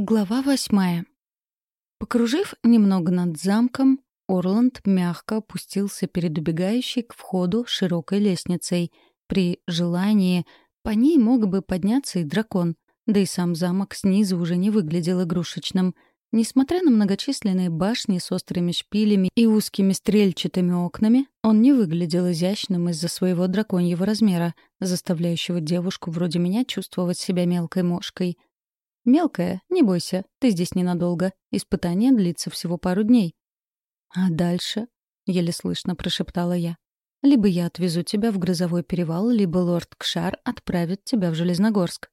Глава восьмая. Покружив немного над замком, Орланд мягко опустился перед убегающей к входу широкой лестницей. При желании по ней мог бы подняться и дракон, да и сам замок снизу уже не выглядел игрушечным. Несмотря на многочисленные башни с острыми шпилями и узкими стрельчатыми окнами, он не выглядел изящным из-за своего драконьего размера, заставляющего девушку вроде меня чувствовать себя мелкой мошкой — «Мелкая, не бойся, ты здесь ненадолго. Испытание длится всего пару дней». «А дальше?» — еле слышно прошептала я. «Либо я отвезу тебя в Грозовой перевал, либо лорд Кшар отправит тебя в Железногорск».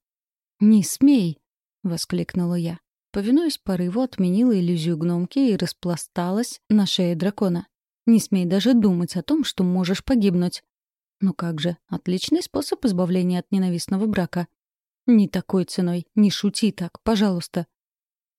«Не смей!» — воскликнула я. Повинуясь порыву, отменила иллюзию гномки и распласталась на шее дракона. «Не смей даже думать о том, что можешь погибнуть». «Ну как же, отличный способ избавления от ненавистного брака. «Не такой ценой. Не шути так, пожалуйста».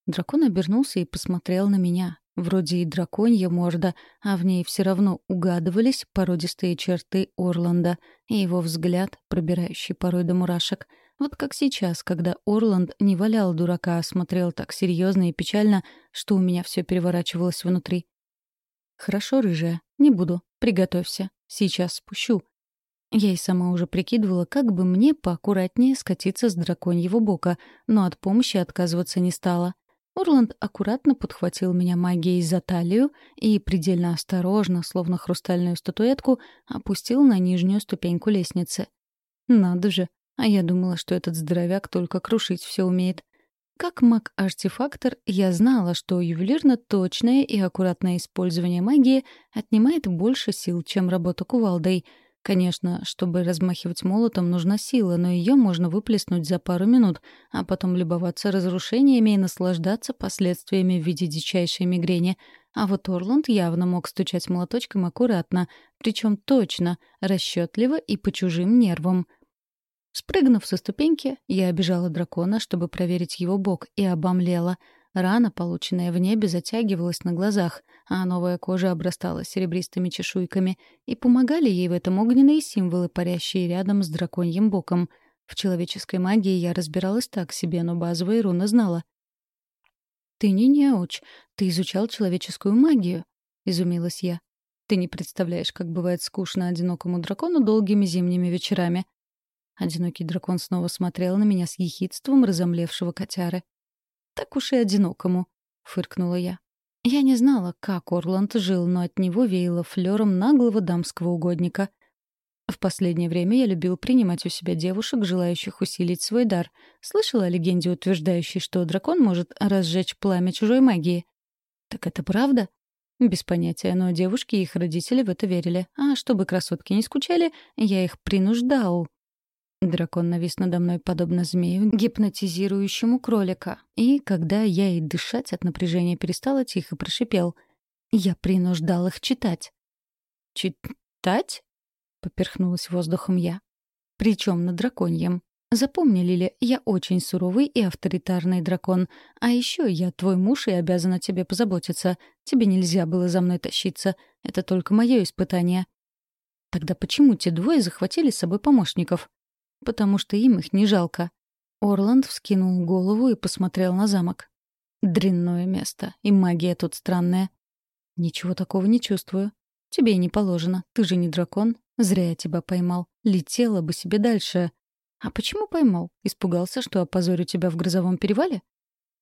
Дракон обернулся и посмотрел на меня. Вроде и драконья морда, а в ней все равно угадывались породистые черты Орланда и его взгляд, пробирающий порой до мурашек. Вот как сейчас, когда Орланд не валял дурака, а смотрел так серьезно и печально, что у меня все переворачивалось внутри. «Хорошо, рыжая, не буду. Приготовься. Сейчас спущу. Я и сама уже прикидывала, как бы мне поаккуратнее скатиться с драконьего бока, но от помощи отказываться не стала. Орланд аккуратно подхватил меня магией за талию и предельно осторожно, словно хрустальную статуэтку, опустил на нижнюю ступеньку лестницы. Надо же, а я думала, что этот здоровяк только крушить все умеет. Как маг-артефактор, я знала, что ювелирно-точное и аккуратное использование магии отнимает больше сил, чем работа кувалдой — Конечно, чтобы размахивать молотом, нужна сила, но ее можно выплеснуть за пару минут, а потом любоваться разрушениями и наслаждаться последствиями в виде дичайшей мигрени. А вот Орланд явно мог стучать молоточком аккуратно, причем точно, расчетливо и по чужим нервам. Спрыгнув со ступеньки, я обижала дракона, чтобы проверить его бок, и обомлела — Рана, полученная в небе, затягивалась на глазах, а новая кожа обрастала серебристыми чешуйками, и помогали ей в этом огненные символы, парящие рядом с драконьим боком. В человеческой магии я разбиралась так себе, но базовые руны знала. «Ты не неуч, ты изучал человеческую магию», — изумилась я. «Ты не представляешь, как бывает скучно одинокому дракону долгими зимними вечерами». Одинокий дракон снова смотрел на меня с ехидством разомлевшего котяры. «Так уж и одинокому», — фыркнула я. Я не знала, как Орланд жил, но от него веяло флером наглого дамского угодника. В последнее время я любил принимать у себя девушек, желающих усилить свой дар. Слышала о легенде, утверждающей, что дракон может разжечь пламя чужой магии. Так это правда? Без понятия, но девушки и их родители в это верили. А чтобы красотки не скучали, я их принуждал. Дракон навис надо мной подобно змею, гипнотизирующему кролика. И, когда я и дышать от напряжения перестала, тихо прошипел. Я принуждал их читать. «Читать?» — поперхнулась воздухом я. «Причем на драконьем. Запомни, Лили, я очень суровый и авторитарный дракон. А еще я твой муж и обязана тебе позаботиться. Тебе нельзя было за мной тащиться. Это только мое испытание». «Тогда почему те двое захватили с собой помощников?» Потому что им их не жалко. Орланд вскинул голову и посмотрел на замок. Дрянное место, и магия тут странная. Ничего такого не чувствую. Тебе и не положено. Ты же не дракон. Зря я тебя поймал. Летела бы себе дальше. А почему поймал? Испугался, что опозорю тебя в грозовом перевале?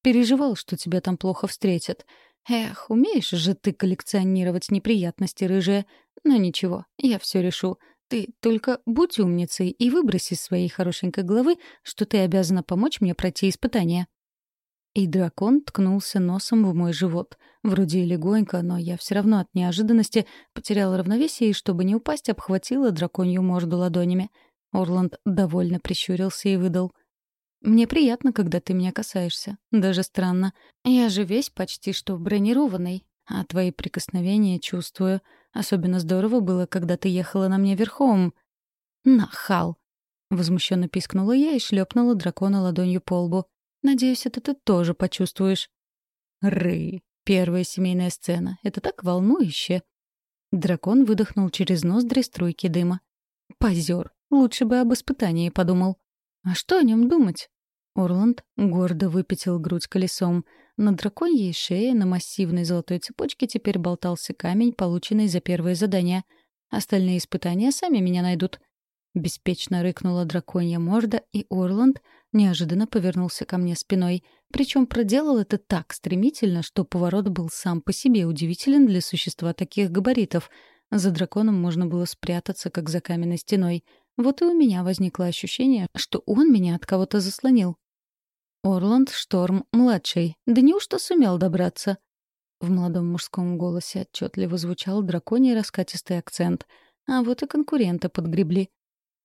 Переживал, что тебя там плохо встретят. Эх, умеешь же ты коллекционировать неприятности, рыжая. Но ничего, я все решу. Ты только будь умницей и выбрось из своей хорошенькой головы, что ты обязана помочь мне пройти испытание». И дракон ткнулся носом в мой живот. Вроде и легонько, но я все равно от неожиданности потеряла равновесие и, чтобы не упасть, обхватила драконью морду ладонями. Орланд довольно прищурился и выдал. «Мне приятно, когда ты меня касаешься. Даже странно. Я же весь почти что бронированный, а твои прикосновения чувствую. Особенно здорово было, когда ты ехала на мне верхом. Нахал! Возмущенно пискнула я и шлепнула дракона ладонью по лбу. Надеюсь, это ты тоже почувствуешь. Ры. Первая семейная сцена. Это так волнующе. Дракон выдохнул через ноздри струйки дыма. Позер. Лучше бы об испытании подумал. А что о нем думать? Орланд гордо выпятил грудь колесом. На драконьей шее на массивной золотой цепочке теперь болтался камень, полученный за первое задание. Остальные испытания сами меня найдут. Беспечно рыкнула драконья морда, и Орланд неожиданно повернулся ко мне спиной. Причем проделал это так стремительно, что поворот был сам по себе удивителен для существа таких габаритов. За драконом можно было спрятаться, как за каменной стеной. Вот и у меня возникло ощущение, что он меня от кого-то заслонил. Орланд Шторм-младший. Да неужто сумел добраться? В молодом мужском голосе отчетливо звучал драконий раскатистый акцент. А вот и конкуренты подгребли.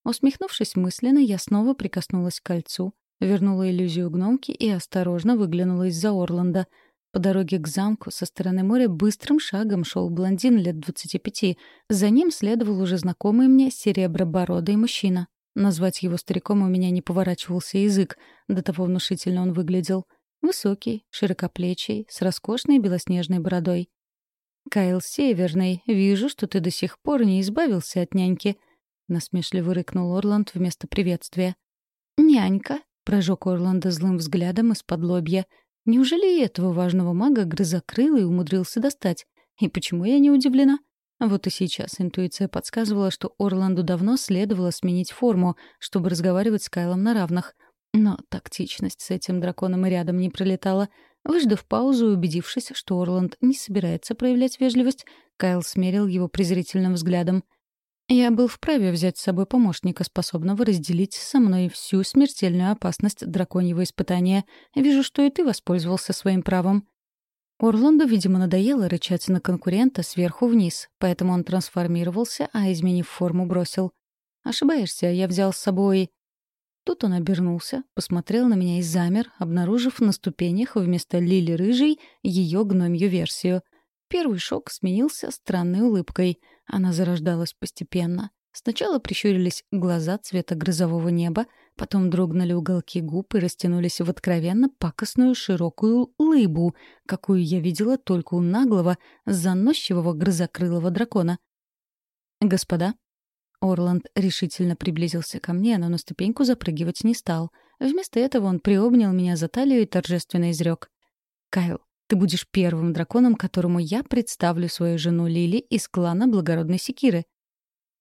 Усмехнувшись мысленно, я снова прикоснулась к кольцу, вернула иллюзию гномки и осторожно выглянула из-за Орланда. По дороге к замку со стороны моря быстрым шагом шел блондин лет двадцати пяти. За ним следовал уже знакомый мне серебробородый мужчина. Назвать его стариком у меня не поворачивался язык, до того внушительно он выглядел. Высокий, широкоплечий, с роскошной белоснежной бородой. «Кайл Северный, вижу, что ты до сих пор не избавился от няньки», — насмешливо рыкнул Орланд вместо приветствия. «Нянька», — прожег Орланда злым взглядом из-под лобья. «Неужели этого важного мага грызокрылый умудрился достать? И почему я не удивлена?» Вот и сейчас интуиция подсказывала, что Орланду давно следовало сменить форму, чтобы разговаривать с Кайлом на равных. Но тактичность с этим драконом и рядом не пролетала. Выждав паузу и убедившись, что Орланд не собирается проявлять вежливость, Кайл смерил его презрительным взглядом. «Я был вправе взять с собой помощника, способного разделить со мной всю смертельную опасность драконьего испытания. Вижу, что и ты воспользовался своим правом». Орланду, видимо, надоело рычать на конкурента сверху вниз, поэтому он трансформировался, а, изменив форму, бросил. «Ошибаешься, я взял с собой...» Тут он обернулся, посмотрел на меня и замер, обнаружив на ступенях вместо Лили Рыжей ее гномью версию. Первый шок сменился странной улыбкой. Она зарождалась постепенно. Сначала прищурились глаза цвета грозового неба, потом дрогнули уголки губ и растянулись в откровенно пакостную широкую лыбу, какую я видела только у наглого, заносчивого грозокрылого дракона. «Господа», Орланд решительно приблизился ко мне, но на ступеньку запрыгивать не стал. Вместо этого он приобнял меня за талию и торжественно изрек. «Кайл, ты будешь первым драконом, которому я представлю свою жену Лили из клана Благородной Секиры.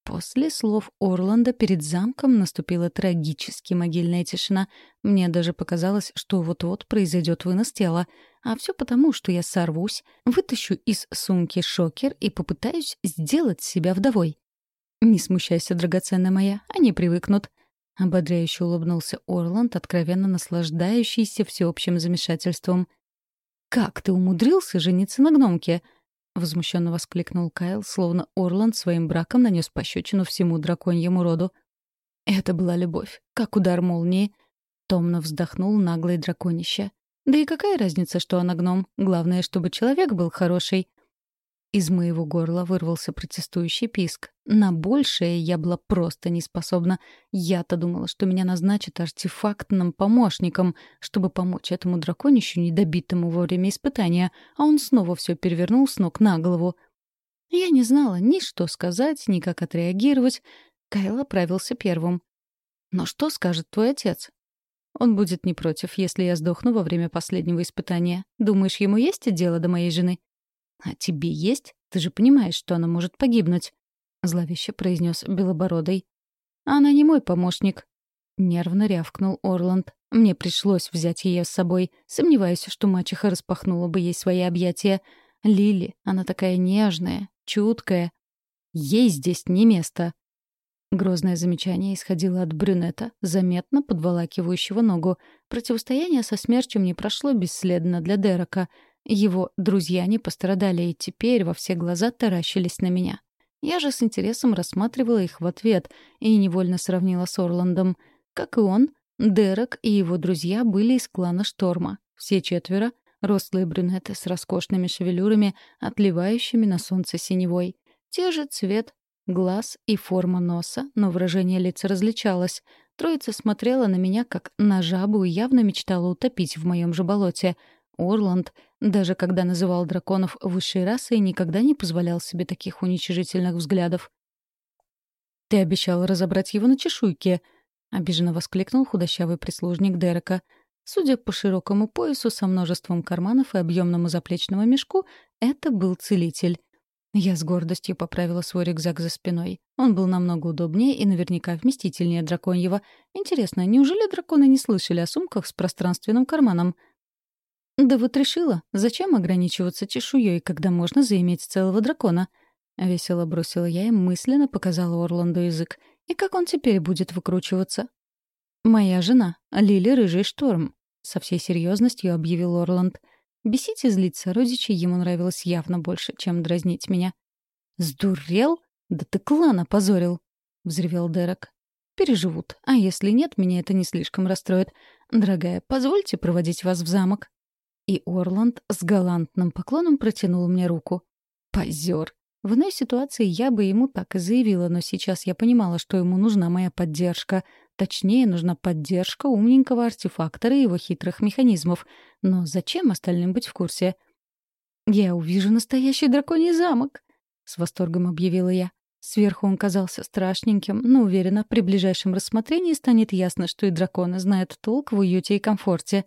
После слов Орланда перед замком наступила трагически могильная тишина. Мне даже показалось, что вот-вот произойдет вынос тела. А все потому, что я сорвусь, вытащу из сумки шокер и попытаюсь сделать себя вдовой. «Не смущайся, драгоценная моя, они привыкнут». Ободряюще улыбнулся Орланд, откровенно наслаждающийся всеобщим замешательством. «Как ты умудрился жениться на гномке?» Возмущенно воскликнул Кайл, словно Орланд своим браком нанес пощечину всему драконьему роду. Это была любовь, как удар молнии. Томно вздохнул наглый драконище. Да и какая разница, что она гном? Главное, чтобы человек был хороший. Из моего горла вырвался протестующий писк. На большее я была просто не способна. Я-то думала, что меня назначат артефактным помощником, чтобы помочь этому драконищу, недобитому во время испытания, а он снова все перевернул с ног на голову. Я не знала ни что сказать, ни как отреагировать. Кайл оправился первым. «Но что скажет твой отец?» «Он будет не против, если я сдохну во время последнего испытания. Думаешь, ему есть дело до моей жены?» «А тебе есть? Ты же понимаешь, что она может погибнуть», — зловеще произнес Белобородый. «Она не мой помощник», — нервно рявкнул Орланд. «Мне пришлось взять ее с собой. Сомневаюсь, что мачеха распахнула бы ей свои объятия. Лили, она такая нежная, чуткая. Ей здесь не место». Грозное замечание исходило от брюнета, заметно подволакивающего ногу. Противостояние со смерчем не прошло бесследно для Дерека — его друзья не пострадали и теперь во все глаза таращились на меня. Я же с интересом рассматривала их в ответ и невольно сравнила с Орландом. Как и он, Дерек и его друзья были из клана Шторма. Все четверо — рослые брюнеты с роскошными шевелюрами, отливающими на солнце синевой. Те же цвет, глаз и форма носа, но выражение лица различалось. Троица смотрела на меня, как на жабу, и явно мечтала утопить в моем же болоте — Орланд, даже когда называл драконов высшей расой, никогда не позволял себе таких уничижительных взглядов. «Ты обещал разобрать его на чешуйке», — обиженно воскликнул худощавый прислужник Дерека. Судя по широкому поясу со множеством карманов и объемному заплечному мешку, это был целитель. Я с гордостью поправила свой рюкзак за спиной. Он был намного удобнее и наверняка вместительнее драконьего. Интересно, неужели драконы не слышали о сумках с пространственным карманом? «Да вот решила, зачем ограничиваться чешуей, когда можно заиметь целого дракона?» Весело бросила я и мысленно показала Орланду язык. «И как он теперь будет выкручиваться?» «Моя жена, Лили Рыжий Шторм», — со всей серьезностью объявил Орланд. Бесить и злиться родичей ему нравилось явно больше, чем дразнить меня. «Сдурел? Да ты клан опозорил!» — взревел Дерек. «Переживут, а если нет, меня это не слишком расстроит. Дорогая, позвольте проводить вас в замок». И Орланд с галантным поклоном протянул мне руку. Позер. В иной ситуации я бы ему так и заявила, но сейчас я понимала, что ему нужна моя поддержка. Точнее, нужна поддержка умненького артефактора и его хитрых механизмов. Но зачем остальным быть в курсе? «Я увижу настоящий драконий замок!» — с восторгом объявила я. Сверху он казался страшненьким, но уверена, при ближайшем рассмотрении станет ясно, что и драконы знают толк в уюте и комфорте.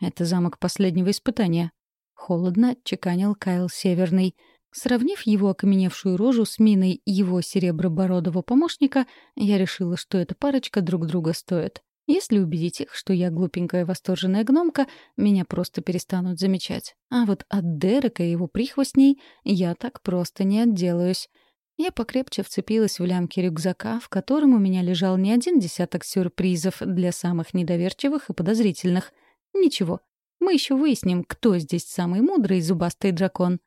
«Это замок последнего испытания», — холодно отчеканил Кайл Северный — Сравнив его окаменевшую рожу с миной его серебробородого помощника, я решила, что эта парочка друг друга стоит. Если убедить их, что я глупенькая восторженная гномка, меня просто перестанут замечать. А вот от Дерека и его прихвостней я так просто не отделаюсь. Я покрепче вцепилась в лямки рюкзака, в котором у меня лежал не один десяток сюрпризов для самых недоверчивых и подозрительных. Ничего, мы еще выясним, кто здесь самый мудрый зубастый дракон.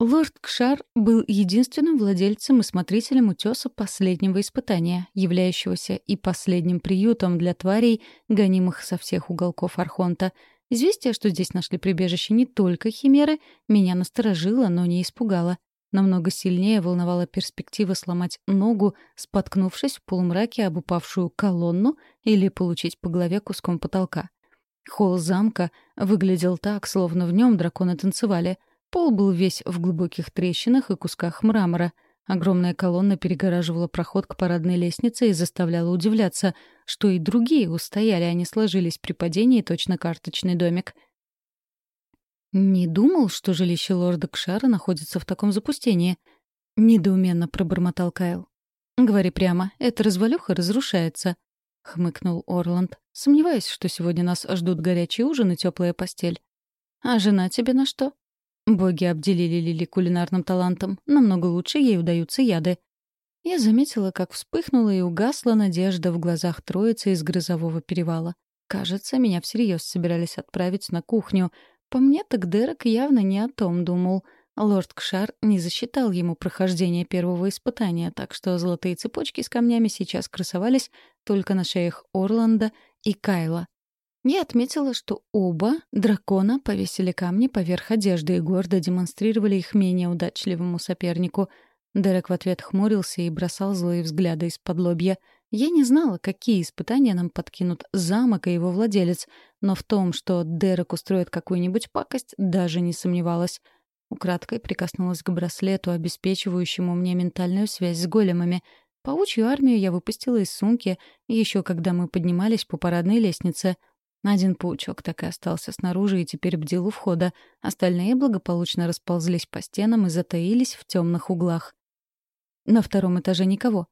Лорд Кшар был единственным владельцем и смотрителем утеса последнего испытания, являющегося и последним приютом для тварей, гонимых со всех уголков Архонта. Известие, что здесь нашли прибежище не только химеры, меня насторожило, но не испугало. Намного сильнее волновала перспектива сломать ногу, споткнувшись в полумраке об упавшую колонну или получить по голове куском потолка. Холл замка выглядел так, словно в нем драконы танцевали — Пол был весь в глубоких трещинах и кусках мрамора. Огромная колонна перегораживала проход к парадной лестнице и заставляла удивляться, что и другие устояли, а не сложились при падении точно карточный домик. «Не думал, что жилище лорда Кшара находится в таком запустении», — недоуменно пробормотал Кайл. «Говори прямо, эта развалюха разрушается», — хмыкнул Орланд. «Сомневаюсь, что сегодня нас ждут горячий ужин и теплая постель». «А жена тебе на что?» Боги обделили Лили кулинарным талантом. Намного лучше ей удаются яды. Я заметила, как вспыхнула и угасла надежда в глазах троицы из грозового перевала. Кажется, меня всерьез собирались отправить на кухню. По мне, так Дерек явно не о том думал. Лорд Кшар не засчитал ему прохождение первого испытания, так что золотые цепочки с камнями сейчас красовались только на шеях Орланда и Кайла. Я отметила, что оба дракона повесили камни поверх одежды и гордо демонстрировали их менее удачливому сопернику. Дерек в ответ хмурился и бросал злые взгляды из-под лобья. Я не знала, какие испытания нам подкинут замок и его владелец, но в том, что Дерек устроит какую-нибудь пакость, даже не сомневалась. Украдкой прикоснулась к браслету, обеспечивающему мне ментальную связь с големами. Паучью армию я выпустила из сумки, еще когда мы поднимались по парадной лестнице — один паучок так и остался снаружи и теперь бдил у входа. Остальные благополучно расползлись по стенам и затаились в темных углах. На втором этаже никого.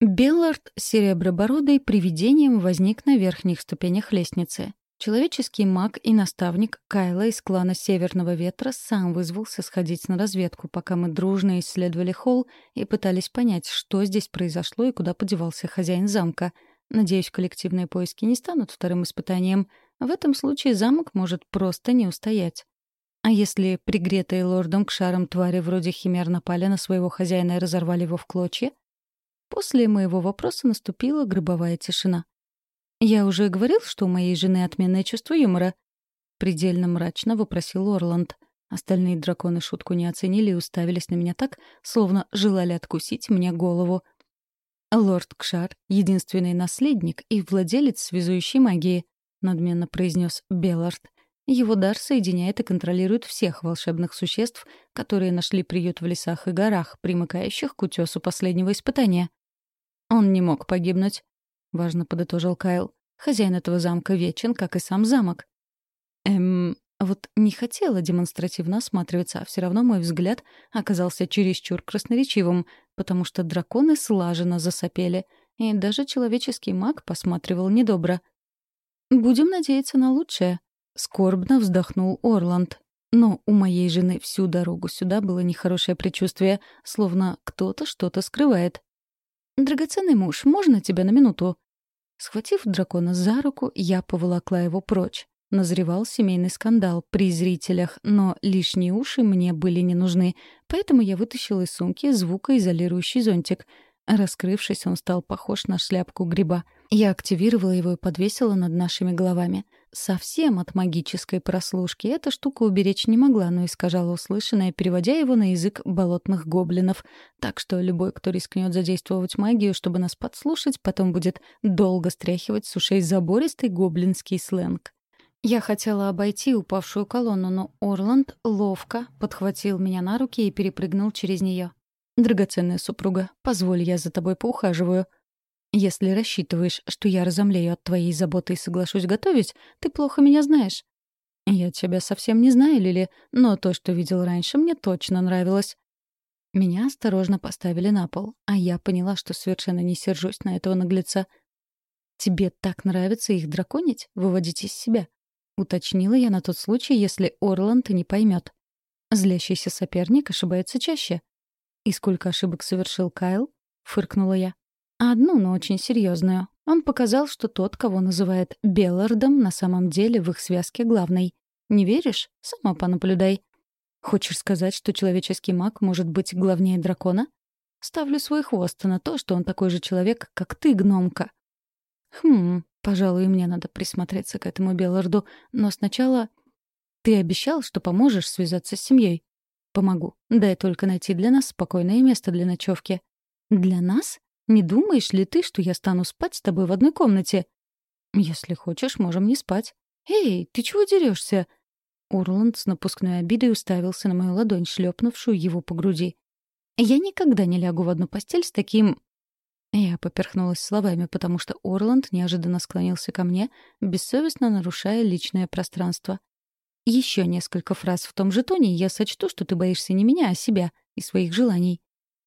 Беллард серебробородый привидением возник на верхних ступенях лестницы. Человеческий маг и наставник Кайла из клана Северного Ветра сам вызвался сходить на разведку, пока мы дружно исследовали холл и пытались понять, что здесь произошло и куда подевался хозяин замка — Надеюсь, коллективные поиски не станут вторым испытанием. В этом случае замок может просто не устоять. А если пригретые лордом к шарам твари вроде химер напали на своего хозяина и разорвали его в клочья? После моего вопроса наступила гробовая тишина. «Я уже говорил, что у моей жены отменное чувство юмора?» Предельно мрачно вопросил Орланд. Остальные драконы шутку не оценили и уставились на меня так, словно желали откусить мне голову — «Лорд Кшар — единственный наследник и владелец связующей магии», — надменно произнес Беллард. «Его дар соединяет и контролирует всех волшебных существ, которые нашли приют в лесах и горах, примыкающих к утесу последнего испытания». Он не мог погибнуть», — важно подытожил Кайл. «Хозяин этого замка вечен, как и сам замок». Эм, вот не хотела демонстративно осматриваться, а все равно мой взгляд оказался чересчур красноречивым, потому что драконы слаженно засопели, и даже человеческий маг посматривал недобро. «Будем надеяться на лучшее», — скорбно вздохнул Орланд. Но у моей жены всю дорогу сюда было нехорошее предчувствие, словно кто-то что-то скрывает. «Драгоценный муж, можно тебя на минуту?» Схватив дракона за руку, я поволокла его прочь. Назревал семейный скандал при зрителях, но лишние уши мне были не нужны, поэтому я вытащила из сумки звукоизолирующий зонтик. Раскрывшись, он стал похож на шляпку гриба. Я активировала его и подвесила над нашими головами. Совсем от магической прослушки эта штука уберечь не могла, но искажала услышанное, переводя его на язык болотных гоблинов. Так что любой, кто рискнет задействовать магию, чтобы нас подслушать, потом будет долго стряхивать с ушей забористый гоблинский сленг. Я хотела обойти упавшую колонну, но Орланд ловко подхватил меня на руки и перепрыгнул через нее. «Драгоценная супруга, позволь, я за тобой поухаживаю», если рассчитываешь, что я разомлею от твоей заботы и соглашусь готовить, ты плохо меня знаешь. Я тебя совсем не знаю, Лили, но то, что видел раньше, мне точно нравилось. Меня осторожно поставили на пол, а я поняла, что совершенно не сержусь на этого наглеца. «Тебе так нравится их драконить, выводить из себя?» — уточнила я на тот случай, если Орланд не поймет. Злящийся соперник ошибается чаще. «И сколько ошибок совершил Кайл?» — фыркнула я. Одну, но очень серьезную. Он показал, что тот, кого называют Беллардом, на самом деле в их связке главный. Не веришь? Сама понаблюдай. Хочешь сказать, что человеческий маг может быть главнее дракона? Ставлю свой хвост на то, что он такой же человек, как ты, гномка. Хм, пожалуй, мне надо присмотреться к этому Белларду, но сначала... Ты обещал, что поможешь связаться с семьей. Помогу. Дай только найти для нас спокойное место для ночевки. Для нас? Не думаешь ли ты, что я стану спать с тобой в одной комнате? Если хочешь, можем не спать. Эй, ты чего дерешься? Урланд с напускной обидой уставился на мою ладонь, шлепнувшую его по груди. Я никогда не лягу в одну постель с таким... Я поперхнулась словами, потому что Орланд неожиданно склонился ко мне, бессовестно нарушая личное пространство. Еще несколько фраз в том же тоне, и я сочту, что ты боишься не меня, а себя и своих желаний.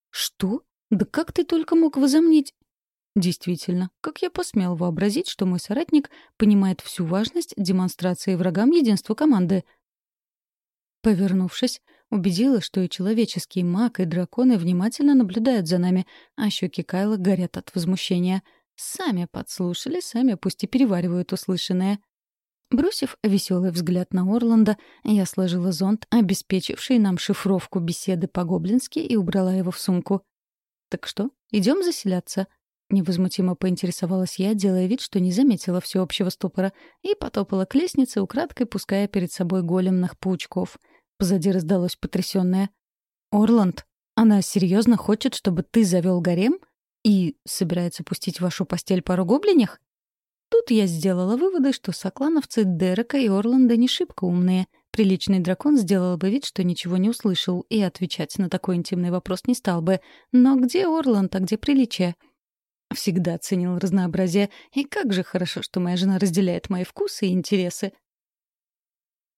Что? Да как ты только мог возомнить? Действительно, как я посмел вообразить, что мой соратник понимает всю важность демонстрации врагам единства команды. Повернувшись, убедилась, что и человеческий маг, и драконы внимательно наблюдают за нами, а щеки Кайла горят от возмущения. Сами подслушали, сами пусть и переваривают услышанное. Бросив веселый взгляд на Орланда, я сложила зонт, обеспечивший нам шифровку беседы по-гоблински, и убрала его в сумку. «Так что, идем заселяться?» Невозмутимо поинтересовалась я, делая вид, что не заметила всеобщего ступора, и потопала к лестнице, украдкой пуская перед собой големных паучков. Позади раздалось потрясённое. «Орланд, она серьезно хочет, чтобы ты завел гарем? И собирается пустить в вашу постель пару гоблинях?» Тут я сделала выводы, что соклановцы Дерека и Орланда не шибко умные — Приличный дракон сделал бы вид, что ничего не услышал, и отвечать на такой интимный вопрос не стал бы. Но где Орланд, а где приличие? Всегда ценил разнообразие, и как же хорошо, что моя жена разделяет мои вкусы и интересы.